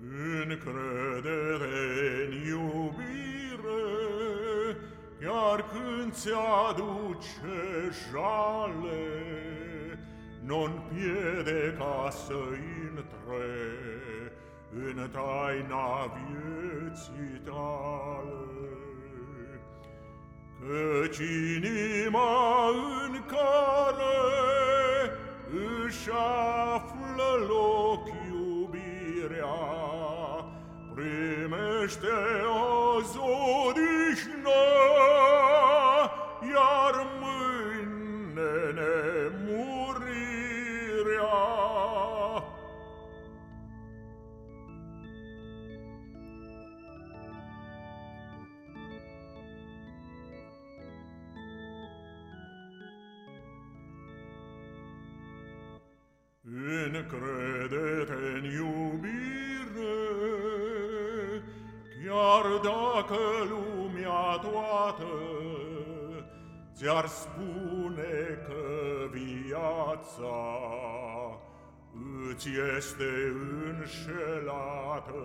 Încredere în iubire, Chiar când ți-aduce jale, Nu-n piede ca să intre În taina vieții tale. Căci inima în care își află loc iubirea, Primește o zodihnă, iar mâine nemurirea. Încrede-te-n iubire, Chiar dacă lumea toată Ți-ar spune că viața Îți este înșelată,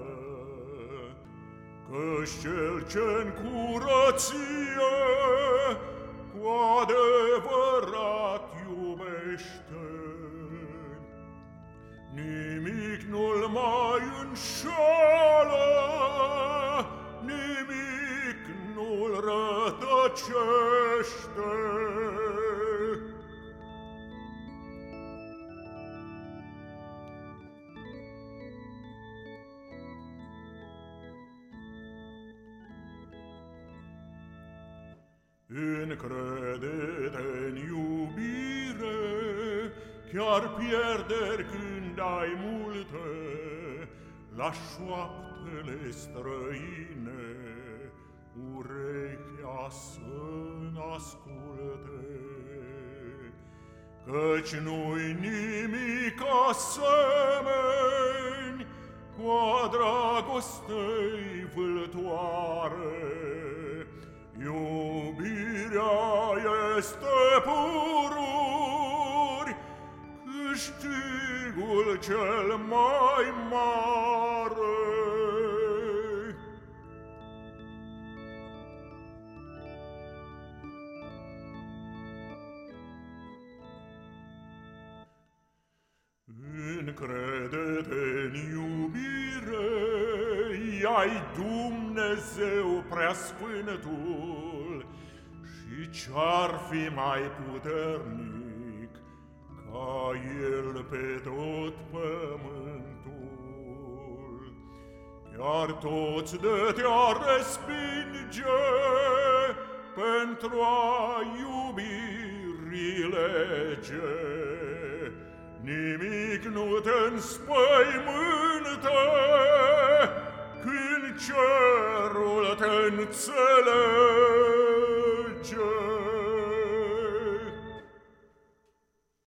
Căci cel ce-n curăție Cu adevărat Încrede-te-n iubire, Chiar pierderi când ai multe, La șoaptele străine, Urechea să-n asculte. Căci nu-i nimic asemeni Cu a dragostei vâltoare, Iubirea este pururi, câștigul cel mai mare. Încrede-te-n iubire, ai Dumnezeu preasfântul, și ce-ar fi mai puternic ca El pe tot pământul? Iar toți de te-ar respinge pentru a iubi lege. Nimic nu te înspăimântă când cerul te înțelege. legge